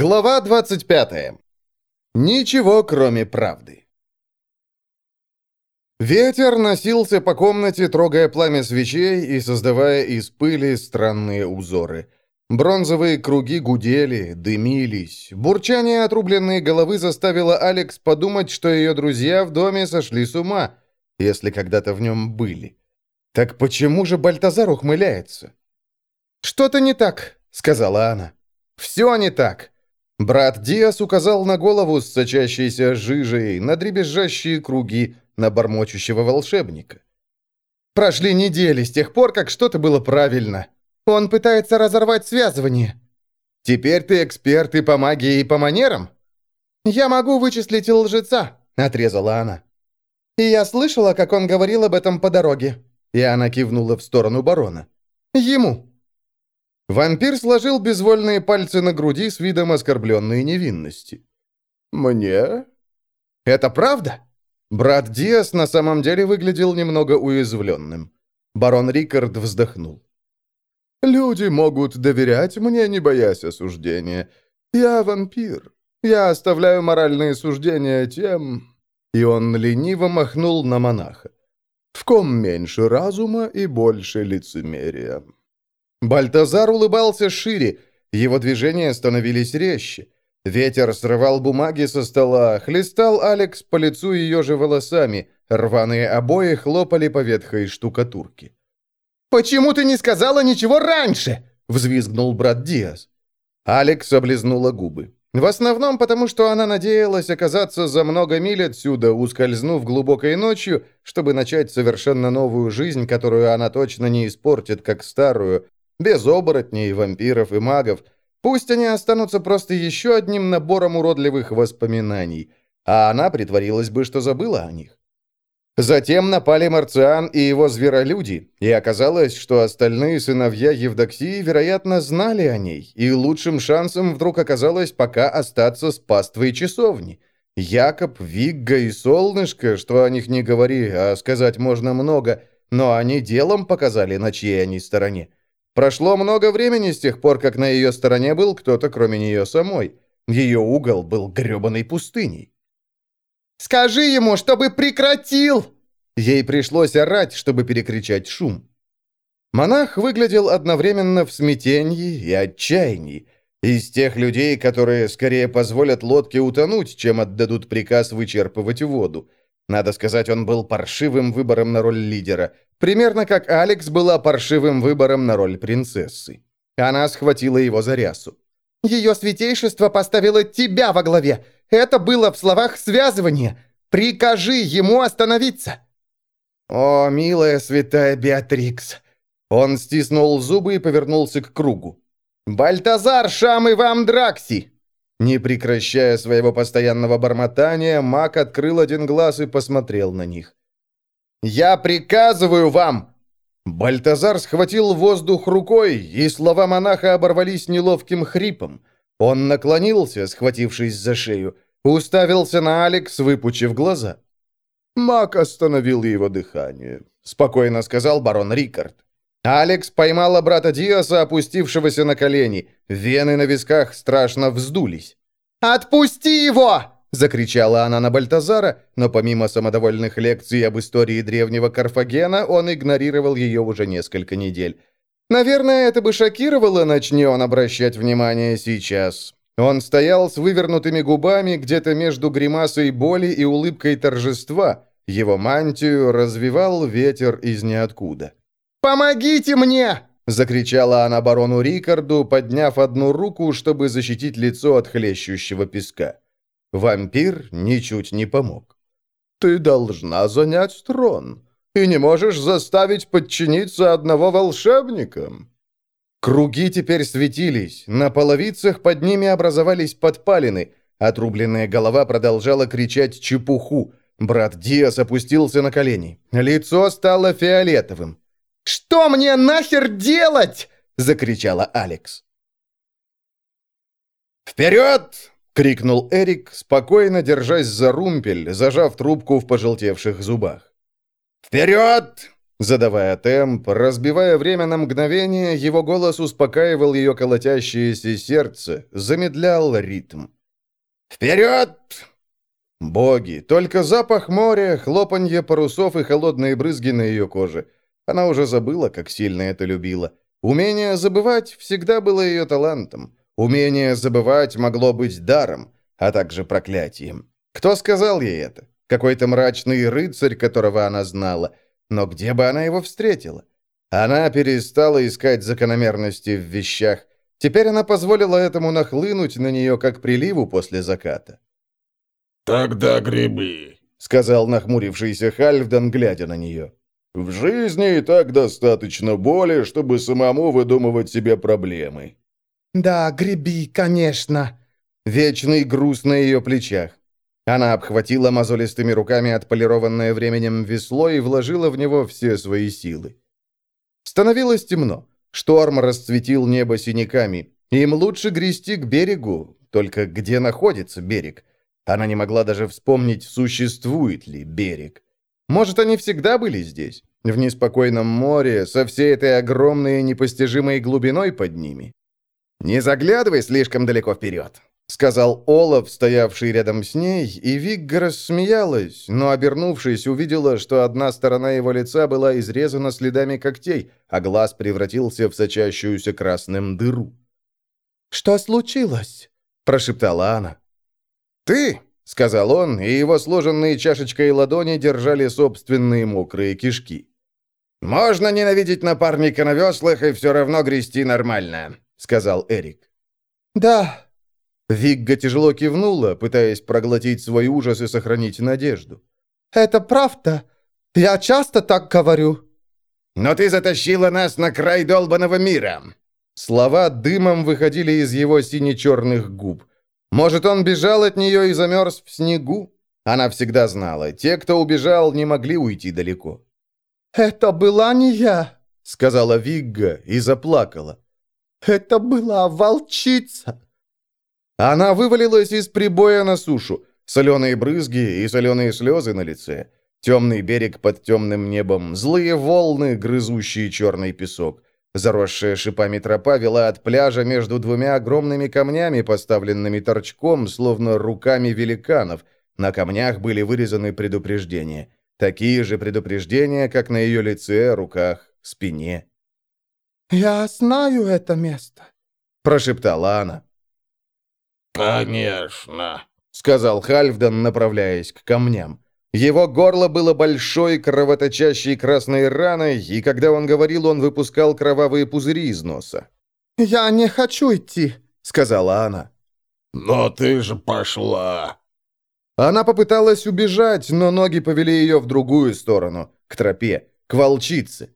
Глава 25. Ничего, кроме правды. Ветер носился по комнате, трогая пламя свечей и создавая из пыли странные узоры. Бронзовые круги гудели, дымились. Бурчание отрубленной головы заставило Алекс подумать, что ее друзья в доме сошли с ума, если когда-то в нем были. Так почему же Бальтазар ухмыляется? «Что-то не так», — сказала она. «Все не так». Брат Диас указал на голову с сочащейся жижей, на дребезжащие круги, на бормочущего волшебника. «Прошли недели с тех пор, как что-то было правильно. Он пытается разорвать связывание. Теперь ты эксперт и по магии, и по манерам?» «Я могу вычислить лжеца», — отрезала она. «И я слышала, как он говорил об этом по дороге». И она кивнула в сторону барона. «Ему». Вампир сложил безвольные пальцы на груди с видом оскорбленной невинности. «Мне?» «Это правда?» Брат Диас на самом деле выглядел немного уязвленным. Барон Рикард вздохнул. «Люди могут доверять мне, не боясь осуждения. Я вампир. Я оставляю моральные суждения тем...» И он лениво махнул на монаха. «В ком меньше разума и больше лицемерия». Бальтазар улыбался шире, его движения становились резче. Ветер срывал бумаги со стола, хлестал Алекс по лицу ее же волосами, рваные обои хлопали по ветхой штукатурке. «Почему ты не сказала ничего раньше?» — взвизгнул брат Диас. Алекс облизнула губы. В основном потому, что она надеялась оказаться за много миль отсюда, ускользнув глубокой ночью, чтобы начать совершенно новую жизнь, которую она точно не испортит, как старую, без оборотней, вампиров и магов. Пусть они останутся просто еще одним набором уродливых воспоминаний, а она притворилась бы, что забыла о них. Затем напали Марциан и его зверолюди, и оказалось, что остальные сыновья Евдоксии, вероятно, знали о ней, и лучшим шансом вдруг оказалось пока остаться с паствой часовни. Якоб, Вигга и Солнышко, что о них не говори, а сказать можно много, но они делом показали, на чьей они стороне. Прошло много времени с тех пор, как на ее стороне был кто-то, кроме нее самой. Ее угол был гребаной пустыней. «Скажи ему, чтобы прекратил!» Ей пришлось орать, чтобы перекричать шум. Монах выглядел одновременно в смятении и отчаянии. Из тех людей, которые скорее позволят лодке утонуть, чем отдадут приказ вычерпывать воду. Надо сказать, он был паршивым выбором на роль лидера. Примерно как Алекс была паршивым выбором на роль принцессы. Она схватила его за рясу. «Ее святейшество поставило тебя во главе. Это было в словах связывания. Прикажи ему остановиться!» «О, милая святая Беатрикс!» Он стиснул зубы и повернулся к кругу. «Бальтазар, Шам и вам Дракси!» Не прекращая своего постоянного бормотания, маг открыл один глаз и посмотрел на них. «Я приказываю вам!» Бальтазар схватил воздух рукой, и слова монаха оборвались неловким хрипом. Он наклонился, схватившись за шею, уставился на Алекс, выпучив глаза. Маг остановил его дыхание, спокойно сказал барон Рикард. Алекс поймала брата Диаса, опустившегося на колени. Вены на висках страшно вздулись. «Отпусти его!» — закричала она на Бальтазара, но помимо самодовольных лекций об истории древнего Карфагена, он игнорировал ее уже несколько недель. Наверное, это бы шокировало, начни он обращать внимание сейчас. Он стоял с вывернутыми губами где-то между гримасой боли и улыбкой торжества. Его мантию развивал ветер из ниоткуда. «Помогите мне!» — закричала она барону Рикарду, подняв одну руку, чтобы защитить лицо от хлещущего песка. Вампир ничуть не помог. «Ты должна занять трон, и не можешь заставить подчиниться одного волшебника». Круги теперь светились, на половицах под ними образовались подпалины, отрубленная голова продолжала кричать чепуху, брат Диас опустился на колени, лицо стало фиолетовым. «Что мне нахер делать?» — закричала Алекс. «Вперед!» крикнул Эрик, спокойно держась за румпель, зажав трубку в пожелтевших зубах. «Вперед!» Задавая темп, разбивая время на мгновение, его голос успокаивал ее колотящееся сердце, замедлял ритм. «Вперед!» Боги, только запах моря, хлопанье парусов и холодные брызги на ее коже. Она уже забыла, как сильно это любила. Умение забывать всегда было ее талантом. Умение забывать могло быть даром, а также проклятием. Кто сказал ей это? Какой-то мрачный рыцарь, которого она знала. Но где бы она его встретила? Она перестала искать закономерности в вещах. Теперь она позволила этому нахлынуть на нее, как приливу после заката. «Тогда грибы», — сказал нахмурившийся Хальфдан, глядя на нее. «В жизни и так достаточно боли, чтобы самому выдумывать себе проблемы». «Да, греби, конечно». Вечный груз на ее плечах. Она обхватила мозолистыми руками отполированное временем весло и вложила в него все свои силы. Становилось темно. Шторм расцветил небо синяками. Им лучше грести к берегу, только где находится берег? Она не могла даже вспомнить, существует ли берег. Может, они всегда были здесь, в неспокойном море, со всей этой огромной непостижимой глубиной под ними? «Не заглядывай слишком далеко вперед», — сказал Олаф, стоявший рядом с ней, и Вигга рассмеялась, но, обернувшись, увидела, что одна сторона его лица была изрезана следами когтей, а глаз превратился в сочащуюся красным дыру. «Что случилось?» – прошептала она. «Ты!» – сказал он, и его сложенные чашечкой ладони держали собственные мокрые кишки. «Можно ненавидеть напарника на веслах и все равно грести нормально», – сказал Эрик. «Да», Вигга тяжело кивнула, пытаясь проглотить свой ужас и сохранить надежду. «Это правда. Я часто так говорю». «Но ты затащила нас на край долбанного мира!» Слова дымом выходили из его сине-черных губ. Может, он бежал от нее и замерз в снегу? Она всегда знала, те, кто убежал, не могли уйти далеко. «Это была не я», — сказала Вигга и заплакала. «Это была волчица». Она вывалилась из прибоя на сушу. Соленые брызги и соленые слезы на лице. Темный берег под темным небом, злые волны, грызущие черный песок. Заросшая шипами тропа вела от пляжа между двумя огромными камнями, поставленными торчком, словно руками великанов. На камнях были вырезаны предупреждения. Такие же предупреждения, как на ее лице, руках, спине. «Я знаю это место», — прошептала она. «Конечно», — сказал Хальфдан, направляясь к камням. Его горло было большой, кровоточащей красной раной, и когда он говорил, он выпускал кровавые пузыри из носа. «Я не хочу идти», — сказала она. «Но ты же пошла!» Она попыталась убежать, но ноги повели ее в другую сторону, к тропе, к волчице.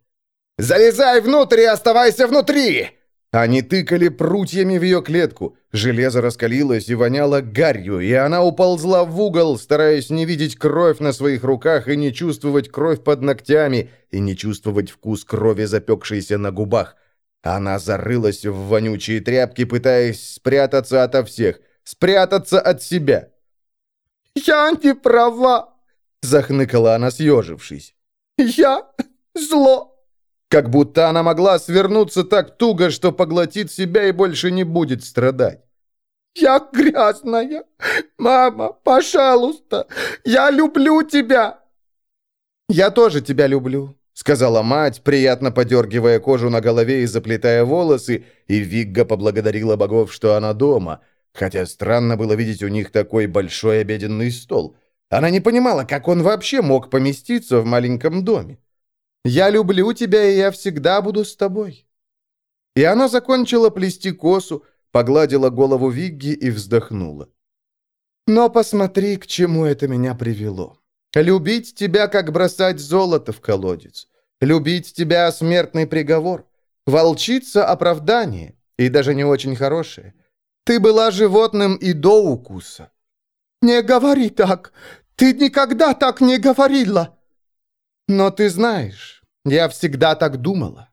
«Залезай внутрь и оставайся внутри!» Они тыкали прутьями в ее клетку. Железо раскалилось и воняло гарью, и она уползла в угол, стараясь не видеть кровь на своих руках и не чувствовать кровь под ногтями, и не чувствовать вкус крови, запекшейся на губах. Она зарылась в вонючие тряпки, пытаясь спрятаться ото всех, спрятаться от себя. «Я не права!» — захныкала она, съежившись. «Я зло!» Как будто она могла свернуться так туго, что поглотит себя и больше не будет страдать. «Я грязная! Мама, пожалуйста! Я люблю тебя!» «Я тоже тебя люблю», — сказала мать, приятно подергивая кожу на голове и заплетая волосы, и Вигга поблагодарила богов, что она дома, хотя странно было видеть у них такой большой обеденный стол. Она не понимала, как он вообще мог поместиться в маленьком доме. Я люблю тебя, и я всегда буду с тобой». И она закончила плести косу, погладила голову Вигги и вздохнула. «Но посмотри, к чему это меня привело. Любить тебя, как бросать золото в колодец. Любить тебя — смертный приговор. Волчица — оправдание, и даже не очень хорошее. Ты была животным и до укуса». «Не говори так! Ты никогда так не говорила!» Но ты знаешь, я всегда так думала».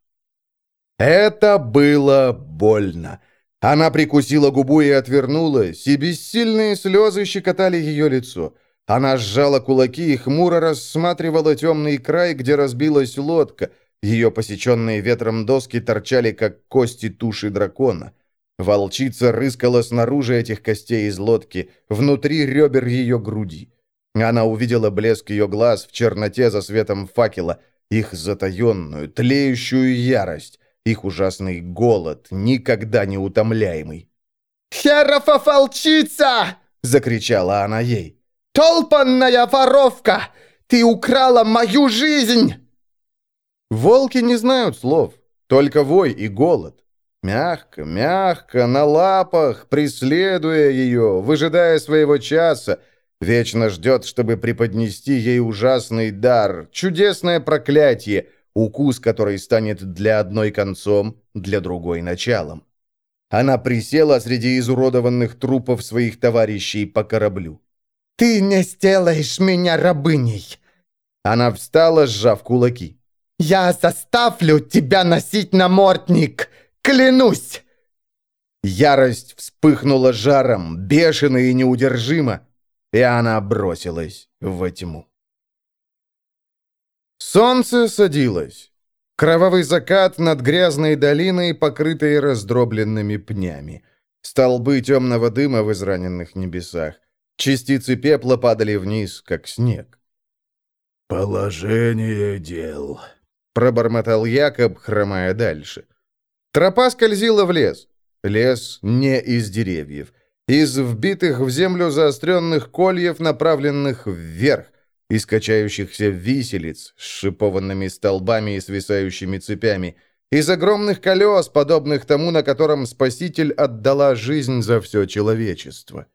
Это было больно. Она прикусила губу и отвернулась, и бессильные слезы щекотали ее лицо. Она сжала кулаки и хмуро рассматривала темный край, где разбилась лодка. Ее посеченные ветром доски торчали, как кости туши дракона. Волчица рыскала снаружи этих костей из лодки, внутри ребер ее груди. Она увидела блеск ее глаз в черноте за светом факела, их затаенную, тлеющую ярость, их ужасный голод, никогда не утомляемый. «Херофа волчица!» — закричала она ей. «Толпанная воровка! Ты украла мою жизнь!» Волки не знают слов, только вой и голод. Мягко, мягко, на лапах, преследуя ее, выжидая своего часа, Вечно ждет, чтобы преподнести ей ужасный дар, чудесное проклятие, укус, который станет для одной концом, для другой началом. Она присела среди изуродованных трупов своих товарищей по кораблю. «Ты не сделаешь меня рабыней!» Она встала, сжав кулаки. «Я заставлю тебя носить намордник! Клянусь!» Ярость вспыхнула жаром, бешено и неудержимо, и она бросилась во тьму. Солнце садилось. Кровавый закат над грязной долиной, покрытой раздробленными пнями. Столбы темного дыма в израненных небесах. Частицы пепла падали вниз, как снег. «Положение дел», — пробормотал Якоб, хромая дальше. Тропа скользила в лес. Лес не из деревьев из вбитых в землю заостренных кольев, направленных вверх, из качающихся виселиц с шипованными столбами и свисающими цепями, из огромных колес, подобных тому, на котором Спаситель отдала жизнь за все человечество.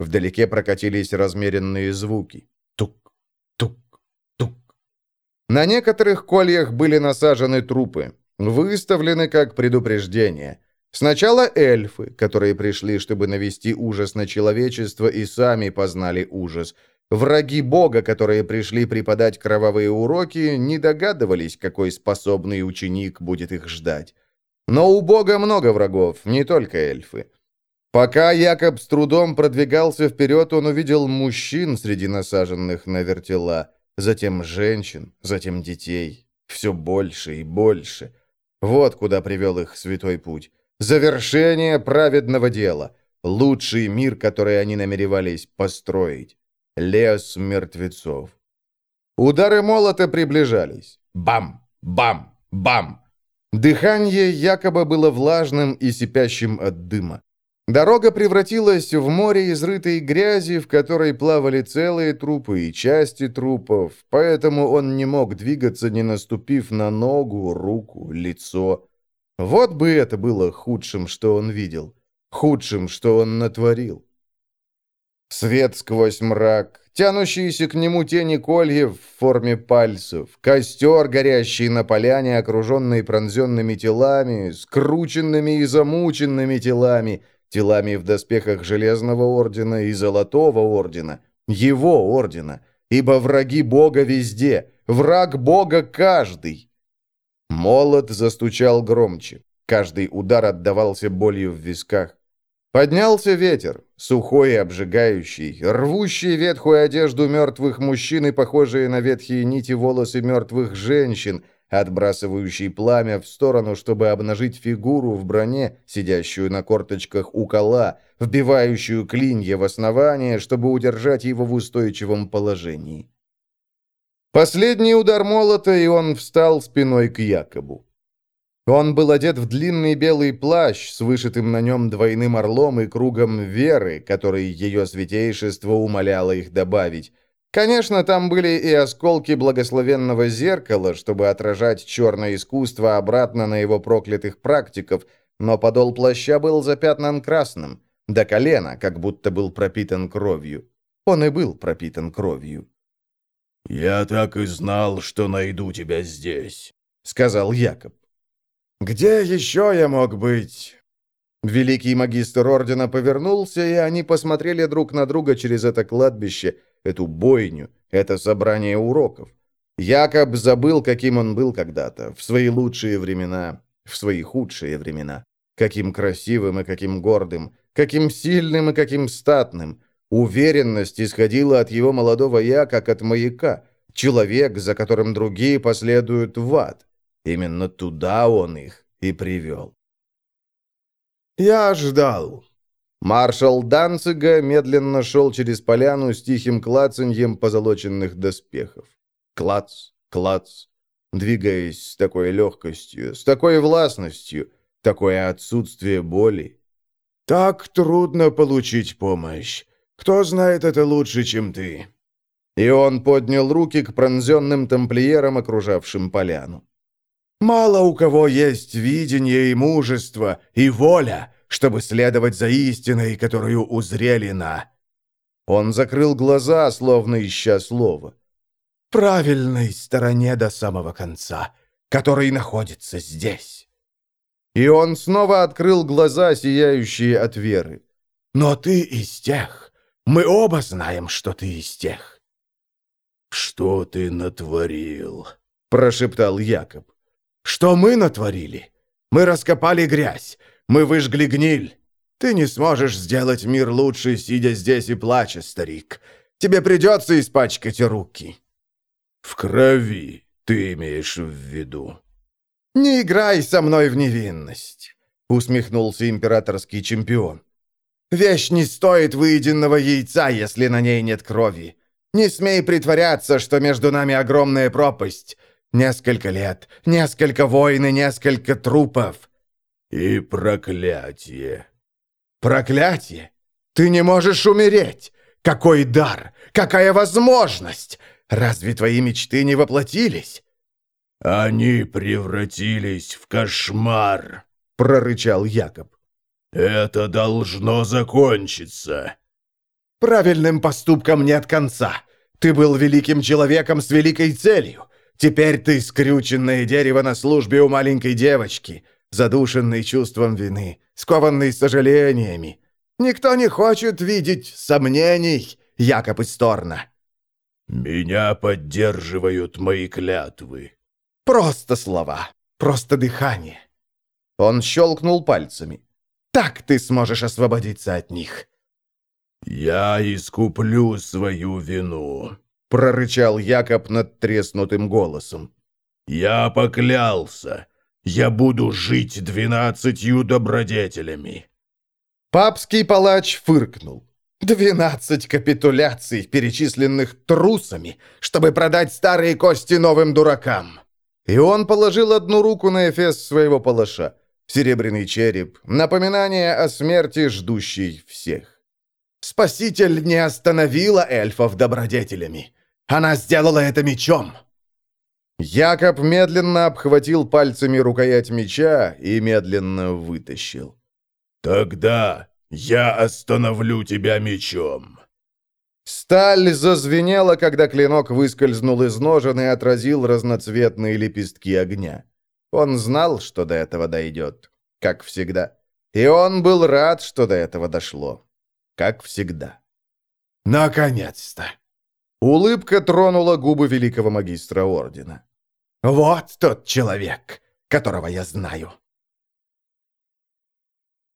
Вдалеке прокатились размеренные звуки. Тук, тук, тук. На некоторых кольях были насажены трупы, выставлены как предупреждение – Сначала эльфы, которые пришли, чтобы навести ужас на человечество и сами познали ужас. Враги Бога, которые пришли преподать кровавые уроки, не догадывались, какой способный ученик будет их ждать. Но у Бога много врагов, не только эльфы. Пока Якоб с трудом продвигался вперед, он увидел мужчин среди насаженных на вертела, затем женщин, затем детей. Все больше и больше. Вот куда привел их святой путь. Завершение праведного дела. Лучший мир, который они намеревались построить. Лес мертвецов. Удары молота приближались. Бам! Бам! Бам! Дыхание якобы было влажным и сипящим от дыма. Дорога превратилась в море изрытой грязи, в которой плавали целые трупы и части трупов, поэтому он не мог двигаться, не наступив на ногу, руку, лицо. Вот бы это было худшим, что он видел. Худшим, что он натворил. Свет сквозь мрак, тянущиеся к нему тени кольев в форме пальцев, костер, горящий на поляне, окруженный пронзенными телами, скрученными и замученными телами, телами в доспехах Железного Ордена и Золотого Ордена, его Ордена, ибо враги Бога везде, враг Бога каждый. Молот застучал громче. Каждый удар отдавался болью в висках. Поднялся ветер, сухой и обжигающий, рвущий ветхую одежду мертвых мужчин и похожие на ветхие нити волосы мертвых женщин, отбрасывающий пламя в сторону, чтобы обнажить фигуру в броне, сидящую на корточках у кола, вбивающую клинья в основание, чтобы удержать его в устойчивом положении. Последний удар молота, и он встал спиной к Якобу. Он был одет в длинный белый плащ с вышитым на нем двойным орлом и кругом веры, который ее святейшество умоляло их добавить. Конечно, там были и осколки благословенного зеркала, чтобы отражать черное искусство обратно на его проклятых практиков, но подол плаща был запятнан красным, до колена, как будто был пропитан кровью. Он и был пропитан кровью. «Я так и знал, что найду тебя здесь», — сказал Якоб. «Где еще я мог быть?» Великий магистр ордена повернулся, и они посмотрели друг на друга через это кладбище, эту бойню, это собрание уроков. Якоб забыл, каким он был когда-то, в свои лучшие времена, в свои худшие времена. Каким красивым и каким гордым, каким сильным и каким статным. Уверенность исходила от его молодого «я», как от маяка. Человек, за которым другие последуют в ад. Именно туда он их и привел. «Я ждал». Маршал Данцига медленно шел через поляну с тихим клацаньем позолоченных доспехов. Клац, клац, двигаясь с такой легкостью, с такой властностью, такое отсутствие боли. «Так трудно получить помощь. Кто знает это лучше, чем ты?» И он поднял руки к пронзенным тамплиерам, окружавшим поляну. «Мало у кого есть видение и мужество, и воля, чтобы следовать за истиной, которую узрели на...» Он закрыл глаза, словно ища слова. «Правильной стороне до самого конца, который находится здесь». И он снова открыл глаза, сияющие от веры. «Но ты из тех. Мы оба знаем, что ты из тех. «Что ты натворил?» — прошептал Якоб. «Что мы натворили? Мы раскопали грязь, мы выжгли гниль. Ты не сможешь сделать мир лучше, сидя здесь и плача, старик. Тебе придется испачкать руки». «В крови ты имеешь в виду?» «Не играй со мной в невинность», — усмехнулся императорский чемпион. «Вещь не стоит выеденного яйца, если на ней нет крови. Не смей притворяться, что между нами огромная пропасть. Несколько лет, несколько войн и несколько трупов. И проклятие. Проклятие? Ты не можешь умереть. Какой дар? Какая возможность? Разве твои мечты не воплотились? Они превратились в кошмар, прорычал Якоб. Это должно закончиться. Правильным поступком нет конца. Ты был великим человеком с великой целью. Теперь ты скрюченное дерево на службе у маленькой девочки, задушенный чувством вины, скованный сожалениями. Никто не хочет видеть сомнений, Якоб Исторна. «Меня поддерживают мои клятвы». «Просто слова, просто дыхание». Он щелкнул пальцами. «Так ты сможешь освободиться от них». «Я искуплю свою вину», — прорычал Якоб над треснутым голосом. «Я поклялся. Я буду жить двенадцатью добродетелями». Папский палач фыркнул. «Двенадцать капитуляций, перечисленных трусами, чтобы продать старые кости новым дуракам!» И он положил одну руку на эфес своего палаша. Серебряный череп, напоминание о смерти, ждущей всех. Спаситель не остановила эльфов добродетелями. Она сделала это мечом. Якоб медленно обхватил пальцами рукоять меча и медленно вытащил. «Тогда я остановлю тебя мечом». Сталь зазвенела, когда клинок выскользнул из ножен и отразил разноцветные лепестки огня. Он знал, что до этого дойдет, как всегда. И он был рад, что до этого дошло как всегда. «Наконец-то!» Улыбка тронула губы великого магистра ордена. «Вот тот человек, которого я знаю!»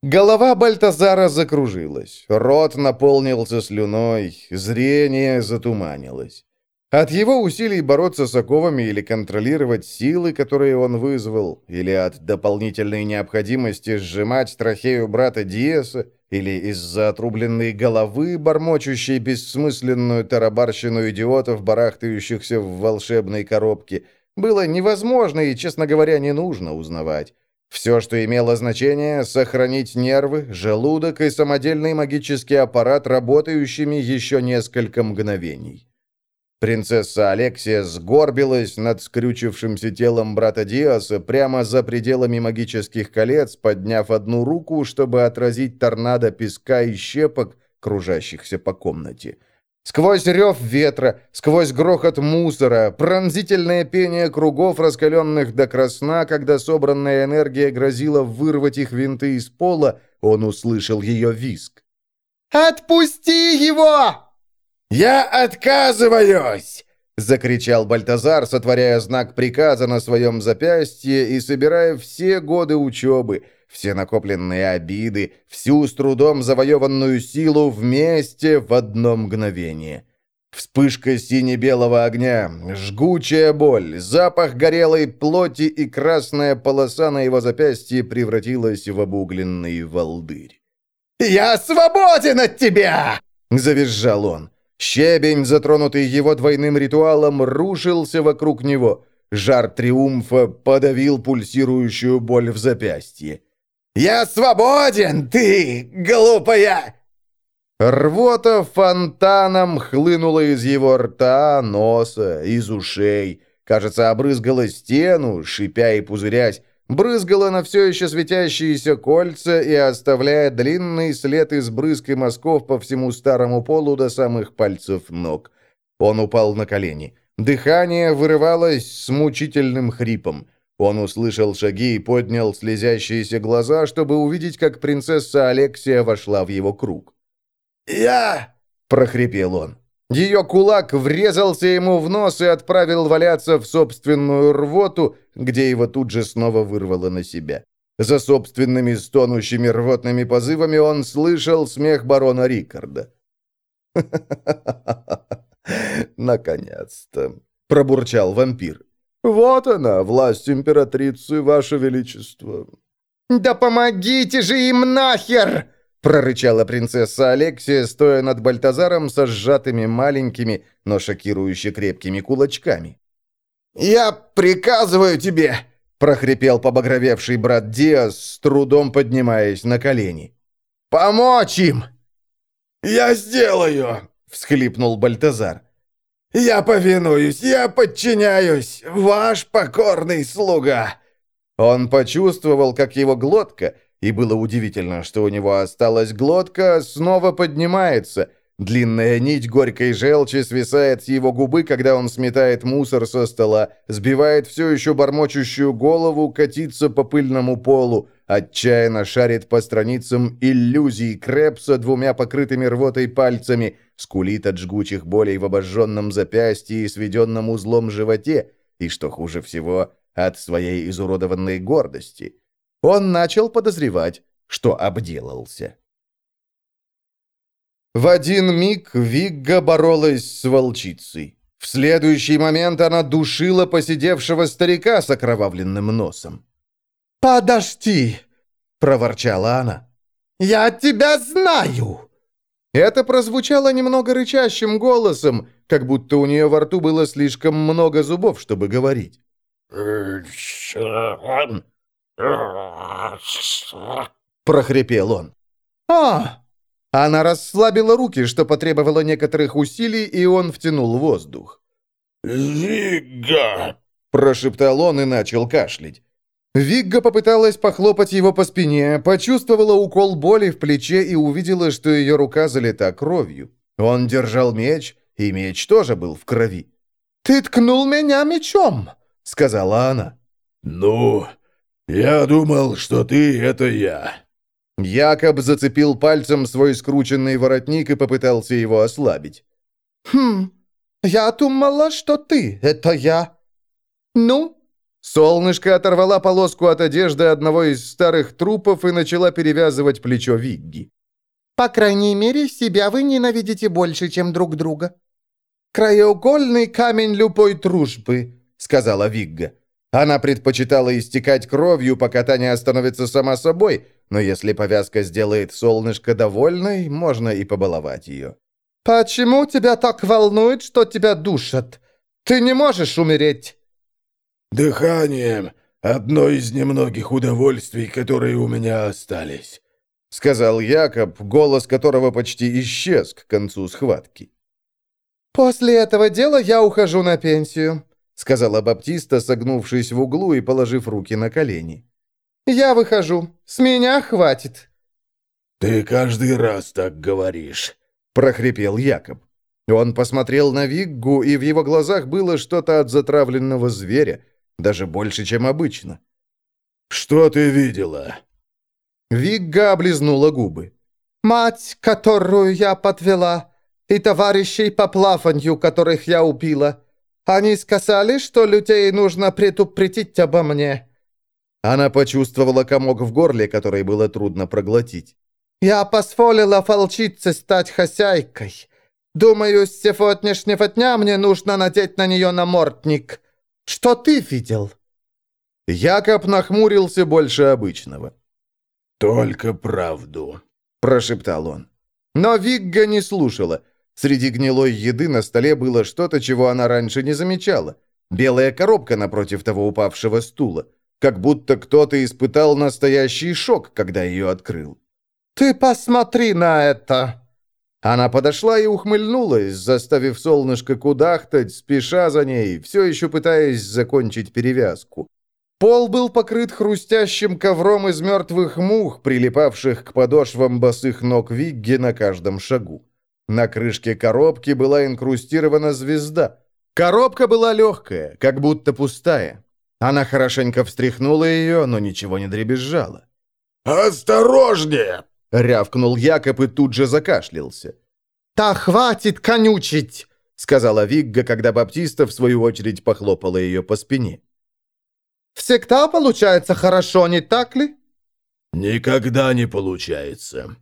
Голова Бальтазара закружилась, рот наполнился слюной, зрение затуманилось. От его усилий бороться с оковами или контролировать силы, которые он вызвал, или от дополнительной необходимости сжимать трахею брата Диеса, или из-за отрубленной головы, бормочущей бессмысленную тарабарщину идиотов, барахтающихся в волшебной коробке, было невозможно и, честно говоря, не нужно узнавать. Все, что имело значение, сохранить нервы, желудок и самодельный магический аппарат, работающими еще несколько мгновений. Принцесса Алексия сгорбилась над скрючившимся телом брата Диаса прямо за пределами магических колец, подняв одну руку, чтобы отразить торнадо песка и щепок, кружащихся по комнате. Сквозь рев ветра, сквозь грохот мусора, пронзительное пение кругов, раскаленных до красна, когда собранная энергия грозила вырвать их винты из пола, он услышал ее виск. «Отпусти его!» «Я отказываюсь!» — закричал Бальтазар, сотворяя знак приказа на своем запястье и собирая все годы учебы, все накопленные обиды, всю с трудом завоеванную силу вместе в одно мгновение. Вспышка сине-белого огня, жгучая боль, запах горелой плоти и красная полоса на его запястье превратилась в обугленный волдырь. «Я свободен от тебя!» — завизжал он. Щебень, затронутый его двойным ритуалом, рушился вокруг него. Жар триумфа подавил пульсирующую боль в запястье. «Я свободен, ты, глупая!» Рвота фонтаном хлынула из его рта, носа, из ушей. Кажется, обрызгала стену, шипя и пузырясь, брызгала на все еще светящиеся кольца и оставляя длинный след из брызг и мазков по всему старому полу до самых пальцев ног. Он упал на колени. Дыхание вырывалось с мучительным хрипом. Он услышал шаги и поднял слезящиеся глаза, чтобы увидеть, как принцесса Алексия вошла в его круг. «Я...» — прохрипел он. Ее кулак врезался ему в нос и отправил валяться в собственную рвоту, где его тут же снова вырвало на себя. За собственными стонущими рвотными позывами он слышал смех барона Рикарда. «Наконец-то!» — пробурчал вампир. «Вот она, власть императрицы, ваше величество!» «Да помогите же им нахер!» Прорычала принцесса Алексия, стоя над Бальтазаром со сжатыми маленькими, но шокирующе крепкими кулачками. «Я приказываю тебе!» — прохрипел побагровевший брат Диас, с трудом поднимаясь на колени. «Помочь им!» «Я сделаю!» — всхлипнул Бальтазар. «Я повинуюсь, я подчиняюсь, ваш покорный слуга!» Он почувствовал, как его глотка, и было удивительно, что у него осталась глотка, снова поднимается. Длинная нить горькой желчи свисает с его губы, когда он сметает мусор со стола, сбивает все еще бормочущую голову, катится по пыльному полу, отчаянно шарит по страницам иллюзий Крепса двумя покрытыми рвотой пальцами, скулит от жгучих болей в обожженном запястье и сведенном узлом животе, и, что хуже всего, от своей изуродованной гордости. Он начал подозревать, что обделался. В один миг Вигга боролась с волчицей. В следующий момент она душила посидевшего старика с окровавленным носом. «Подожди!» — проворчала она. «Я тебя знаю!» Это прозвучало немного рычащим голосом, как будто у нее во рту было слишком много зубов, чтобы говорить. Прохрипел он. «А!» Она расслабила руки, что потребовало некоторых усилий, и он втянул воздух. «Вигга!» – прошептал он и начал кашлять. Вигга попыталась похлопать его по спине, почувствовала укол боли в плече и увидела, что ее рука залита кровью. Он держал меч, и меч тоже был в крови. «Ты ткнул меня мечом!» — сказала она. «Ну, я думал, что ты — это я». Якоб зацепил пальцем свой скрученный воротник и попытался его ослабить. «Хм, я думала, что ты — это я. Ну?» Солнышко оторвала полоску от одежды одного из старых трупов и начала перевязывать плечо Вигги. «По крайней мере, себя вы ненавидите больше, чем друг друга». «Краеугольный камень любой дружбы», — сказала Вигга. Она предпочитала истекать кровью, пока та не остановится сама собой, но если повязка сделает солнышко довольной, можно и побаловать ее. «Почему тебя так волнует, что тебя душат? Ты не можешь умереть!» «Дыханием — одно из немногих удовольствий, которые у меня остались», — сказал Якоб, голос которого почти исчез к концу схватки. «После этого дела я ухожу на пенсию», — сказала Баптиста, согнувшись в углу и положив руки на колени. «Я выхожу. С меня хватит». «Ты каждый раз так говоришь», — прохрипел Якоб. Он посмотрел на Виггу, и в его глазах было что-то от затравленного зверя, даже больше, чем обычно. «Что ты видела?» Вигга облизнула губы. «Мать, которую я подвела, и товарищей по плаванию, которых я убила. Они сказали, что людей нужно предупредить обо мне. Она почувствовала комок в горле, который было трудно проглотить. «Я позволила волчице стать хозяйкой. Думаю, с сегодняшнего дня мне нужно надеть на нее намордник. Что ты видел?» Якоб нахмурился больше обычного. «Только правду», — прошептал он. Но Вигга не слушала. Среди гнилой еды на столе было что-то, чего она раньше не замечала. Белая коробка напротив того упавшего стула. Как будто кто-то испытал настоящий шок, когда ее открыл. «Ты посмотри на это!» Она подошла и ухмыльнулась, заставив солнышко кудахтать, спеша за ней, все еще пытаясь закончить перевязку. Пол был покрыт хрустящим ковром из мертвых мух, прилипавших к подошвам босых ног Вигги на каждом шагу. На крышке коробки была инкрустирована звезда. Коробка была легкая, как будто пустая. Она хорошенько встряхнула ее, но ничего не дребезжало. «Осторожнее!» — рявкнул Якоб и тут же закашлялся. «Да хватит конючить!» — сказала Вигга, когда Баптиста, в свою очередь, похлопала ее по спине. «Всегда получается хорошо, не так ли?» «Никогда не получается».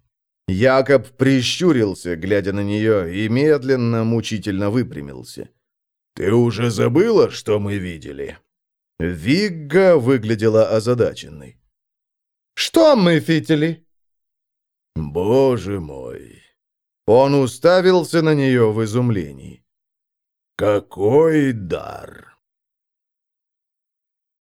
Якоб прищурился, глядя на нее, и медленно, мучительно выпрямился. «Ты уже забыла, что мы видели?» Вигга выглядела озадаченной. «Что мы видели?» «Боже мой!» Он уставился на нее в изумлении. «Какой дар!»